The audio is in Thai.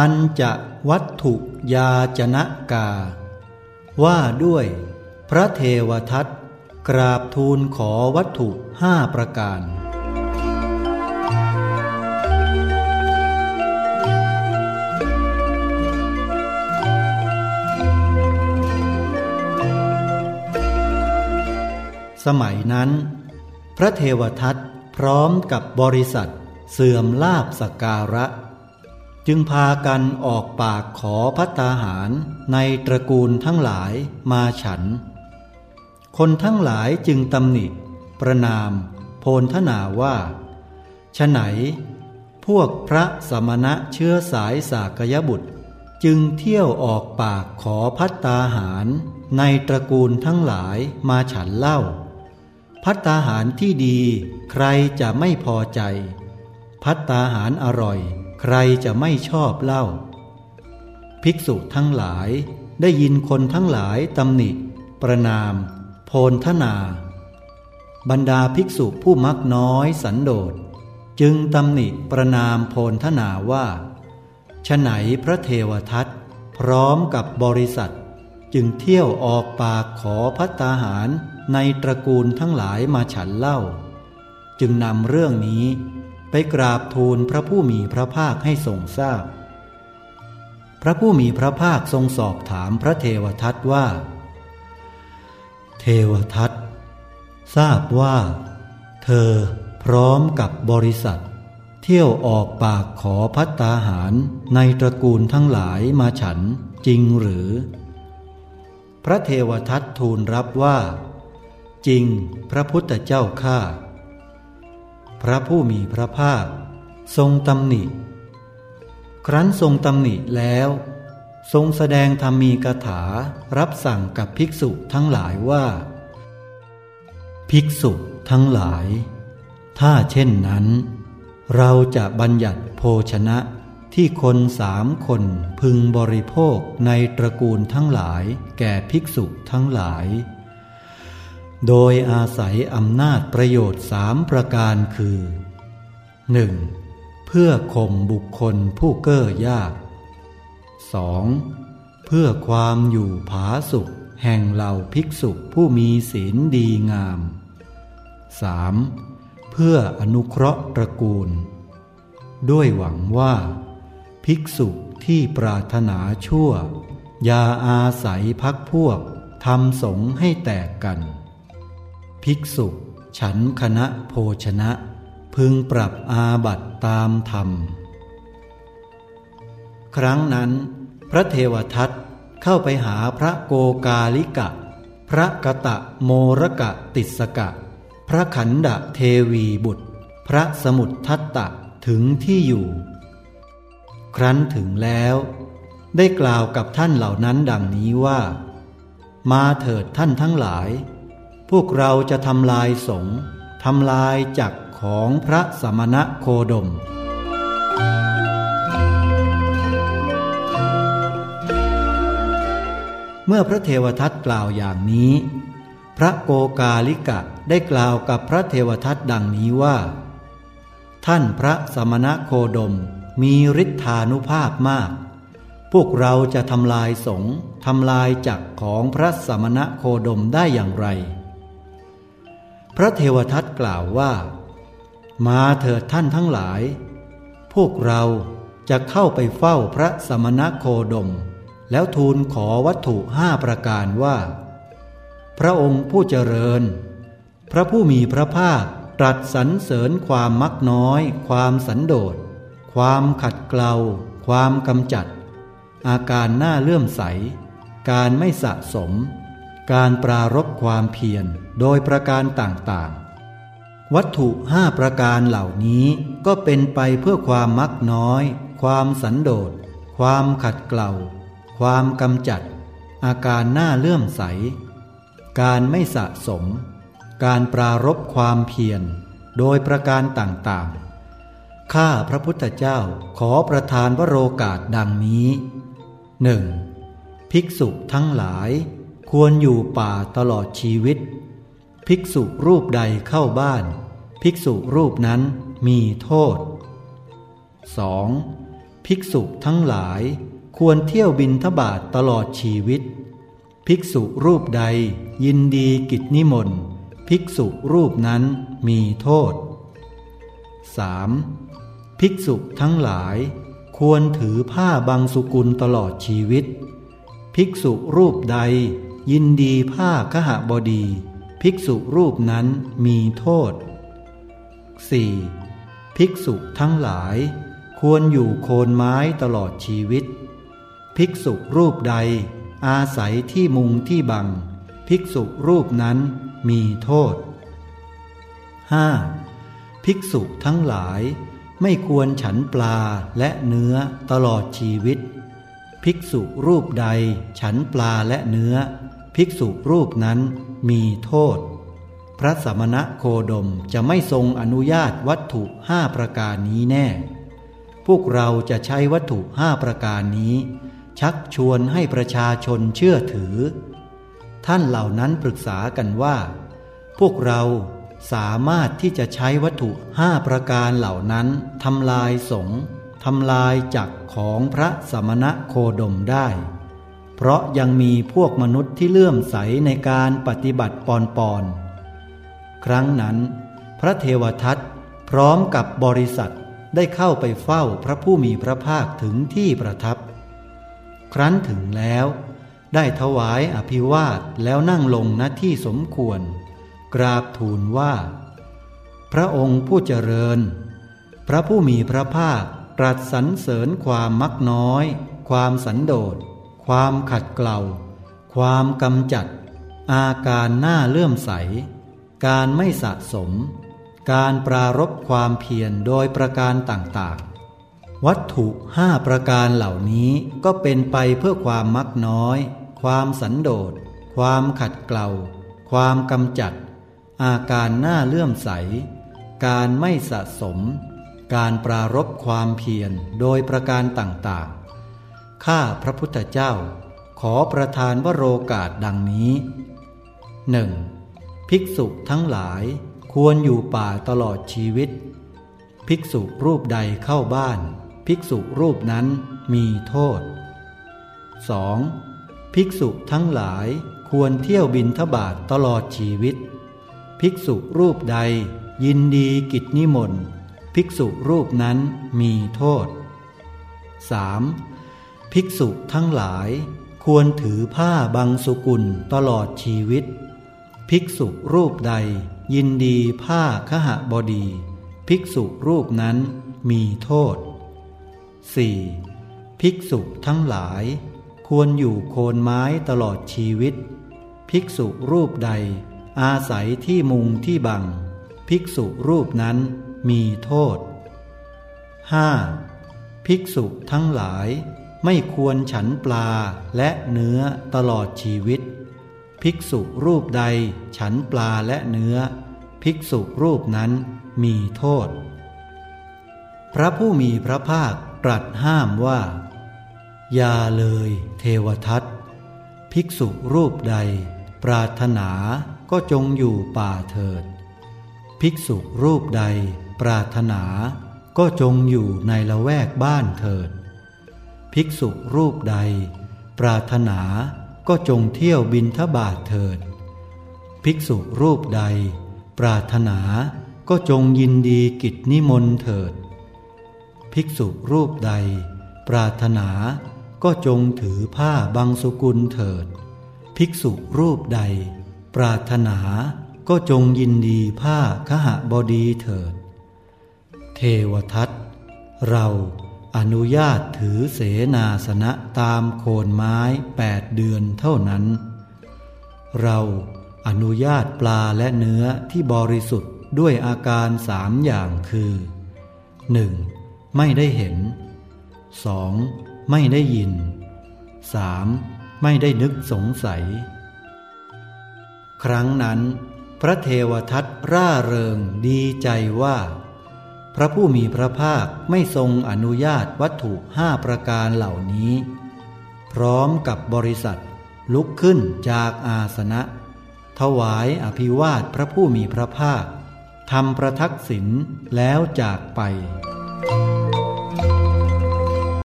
ปัญจวัตถุยาจนะกา ว่าด้วย พระเทวทัตกราบทูลขอวัตถุห้าประการ สมัยนั้น พระเทวทัตพร้อมกับบริษัทเสื่อมลาบสการะ จึงพากันออกปากขอพัตตาหารในตระกูลทั้งหลายมาฉัน คนทั้งหลายจึงตำหนิ ประนาม โพลทนาว่าฉไหน พวกพระสมณะเชื้อสายสากยบุตร จึงเที่ยวออกปากขอพัตตาหารในตระกูลทั้งหลายมาฉันเล่า พัตตาหารที่ดีใครจะไม่พอใจ พัตตาหารอร่อย รจะไม่ชอบเล่า ภิกษุทั้งหลายได้ยินคนทั้งหลายตำหนิ ประนาม โพลทนา บรรดาภิกษุผู้มักน้อยสันโดษ จึงตำหนิประนามโพลทนาว่าฉไหนพระเทวทัตพร้อมกับบริษัท จึงเที่ยวออกปากขอพัตตาหารในตระกูลทั้งหลายมาฉันเล่า จึงนำเรื่องนี้ กราบทูลพระผู้มีพระภาคให้ทรงทราบพพระผู้มีพระภาคทรงสอบถามพระเทวทัตว่า เทวทัตทราบว่า เธอพร้อมกับบริษัท เที่ยวออกปากขอพัตตาหารในตระกูลทั้งหลายมาฉันจริงหรือ พระเทวทัตทูลรับว่า จริงพระพุทธเจ้าข้า ระผู้มีพระภาค ทรงตำหนิ ครั้นทรงตำหนิแล้ว ทรงแสดงธรรมีกถารับสั่งกับภิกษุทั้งหลายว่า ภิกษุทั้งหลาย ถ้าเช่นนั้น เราจะบัญญัติโภชนะที่คนสามคนพึงบริโภคในตระกูลทั้งหลายแก่ภิกษุทั้งหลาย โดยอาศัยอำนาจประโยชน์สามประการคือ 1. เพื่อข่มบุคคลผู้เก้อยาก 2. เพื่อความอยู่ผาสุขแห่งเหล่าภิกษุผู้มีศีลดีงาม 3. เพื่ออนุเคราะห์ตระกูล ด้วยหวังว่า ภิกษุที่ปรารถนาชั่วอย่าอาศัยพักพวกทำสงให้แตกกัน ภิกษุ ฉันคณะโภชนะ พึงปรับอาบัตตามธรรม ครั้งนั้น พระเทวทัตเข้าไปหาพระโกกาลิกะ พระกะตะโมรกะติสกะ พระขันดะเทวีบุตร พระสมุททัตตะถึงที่อยู่ ครั้นถึงแล้ว ได้กล่าวกับท่านเหล่านั้นดังนี้ว่า มาเถิดท่านทั้งหลาย พวกเราจะทำลายสงฆ์ทำลายจักรของพระสมณะโคดม เมื่อพระเทวทัตกล่าวอย่างนี้ พระโกกาลิกะได้กล่าวกับพระเทวทัตดังนี้ว่า ท่านพระสมณะโคดมมีฤทธานุภาพมาก พวกเราจะทำลายสงฆ์ทำลายจักรของพระสมณะโคดมได้อย่างไร พระเทวทัตกล่าวว่า มาเถิดท่านทั้งหลาย พวกเราจะเข้าไปเฝ้าพระสมณโคดม แล้วทูลขอวัตถุห้าประการว่า พระองค์ผู้เจริญ พระผู้มีพระภาคตรัสสรรเสริญความมักน้อย ความสันโดษ ความขัดเกลา ความกำจัด อาการหน้าเลื่อมใส การไม่สะสม การปรารบความเพียรโดยประการต่างๆ วัตถุห้าประการเหล่านี้ก็เป็นไปเพื่อความมักน้อย ความสันโดษ ความขัดเกลาความกำจัด อาการหน้าเลื่อมใส การไม่สะสม การปรารบความเพียรโดยประการต่างๆ ข้าพระพุทธเจ้าขอประทานวโรกาสดังนี้หนึ่งภิกษุทั้งหลาย ควรอยู่ป่าตลอดชีวิต ภิกษุรูปใดเข้าบ้าน ภิกษุรูปนั้นมีโทษ 2. ภิกษุทั้งหลายควรเที่ยวบินทบาทตลอดชีวิต ภิกษุรูปใดยินดีกิจนิมนต์ ภิกษุรูปนั้นมีโทษ 3. ภิกษุทั้งหลายควรถือผ้าบางสุกุลตลอดชีวิต ภิกษุรูปใด ยินดีผ้าขหบดี ภิกษุรูปนั้นมีโทษ 4. ภิกษุทั้งหลาย ควรอยู่โคนไม้ตลอดชีวิต ภิกษุรูปใด อาศัยที่มุงที่บัง ภิกษุรูปนั้นมีโทษ 5. ภิกษุทั้งหลาย ไม่ควรฉันปลาและเนื้อตลอดชีวิต ภิกษุรูปใดฉันปลาและเนื้อ ภิกษุรูปนั้นมีโทษ พระสมณะโคดมจะไม่ทรงอนุญาตวัตถุห้าประการนี้แน่ พวกเราจะใช้วัตถุห้าประการนี้ ชักชวนให้ประชาชนเชื่อถือ ท่านเหล่านั้นปรึกษากันว่า พวกเราสามารถที่จะใช้วัตถุห้าประการเหล่านั้นทำลายสงทำลายจักของพระสมณะโคดมได้ เพราะยังมีพวกมนุษย์ที่เลื่อมใสในการปฏิบัติปอนปอนครั้งนั้น พระเทวทัตพร้อมกับบริษัทได้เข้าไปเฝ้าพระผู้มีพระภาคถึงที่ประทับ ครั้นถึงแล้ว ได้ถวายอภิวาทแล้วนั่งลงณที่สมควร กราบทูลว่า พระองค์ผู้เจริญ พระผู้มีพระภาคตรัสสรรเสริญความมักน้อย ความสันโดษ ความขัดเกลาความกำจัด อาการหน้าเลื่อมใส การไม่สะสม การปรารบความเพียรโดยประการต่างๆ วัตถุห้าประการเหล่านี้ก็เป็นไปเพื่อความมักน้อย ความสันโดษ ความขัดเกลาความกำจัด อาการหน้าเลื่อมใส การไม่สะสม การปรารบความเพียรโดยประการต่างๆ ข้าพระพุทธเจ้า ขอประทานวโรกาสดังนี้หนึ่งภิกษุทั้งหลายควรอยู่ป่าตลอดชีวิต ภิกษุรูปใดเข้าบ้าน ภิกษุรูปนั้นมีโทษ 2. ภิกษุทั้งหลายควรเที่ยวบินทบาทตลอดชีวิต ภิกษุรูปใดยินดีกิจนิมนต์ ภิกษุรูปนั้นมีโทษ 3. ภิกษุทั้งหลาย ควรถือผ้าบางสุกุลตลอดชีวิต ภิกษุรูปใด ยินดีผ้าขหบดี ภิกษุรูปนั้นมีโทษ 4. ภิกษุทั้งหลาย ควรอยู่โคนไม้ตลอดชีวิต ภิกษุรูปใด อาศัยที่มุงที่บัง ภิกษุรูปนั้นมีโทษ 5. ภิกษุทั้งหลาย ไม่ควรฉันปลาและเนื้อตลอดชีวิต ภิกษุรูปใดฉันปลาและเนื้อ ภิกษุรูปนั้นมีโทษ พระผู้มีพระภาคตรัสห้ามว่า อย่าเลยเทวทัตภิกษุรูปใด ปรารถนาก็จงอยู่ป่าเถิด ภิกษุรูปใด ปรารถนาก็จงอยู่ในละแวกบ้านเถิด ภิกษุรูปใด ปรารถนาก็จงเที่ยวบินทบาทเถิด ภิกษุรูปใด ปรารถนาก็จงยินดีกิจนิมนต์เถิด ภิกษุรูปใด ปรารถนาก็จงถือผ้าบางสุกุลเถิด ภิกษุรูปใด ปรารถนาก็จงยินดีผ้าขหบดีเถิด เทวทัตเรา อนุญาตถือเสนาสนะตามโคนไม้แปดเดือนเท่านั้น เราอนุญาตปลาและเนื้อที่บริสุทธิ์ด้วยอาการสามอย่างคือ 1. ไม่ได้เห็น 2. ไม่ได้ยิน 3. ไม่ได้นึกสงสัย ครั้งนั้น พระเทวทัตร่าเริงดีใจว่า พระผู้มีพระภาคไม่ทรงอนุญาตวัตถุห้าประการเหล่านี้ พร้อมกับบริษัท ลุกขึ้นจากอาสนะ ถวายอภิวาทพระผู้มีพระภาคทำประทักษิณแล้วจากไป Thank you.